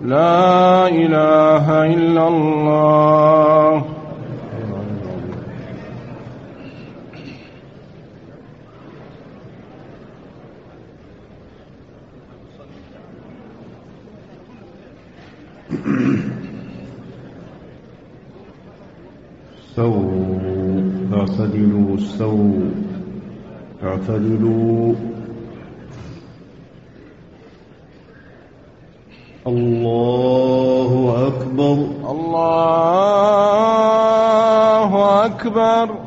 لا إله إلا الله. استووا اعتدلوا استووا اعتدلوا. الله أكبر. الله أكبر.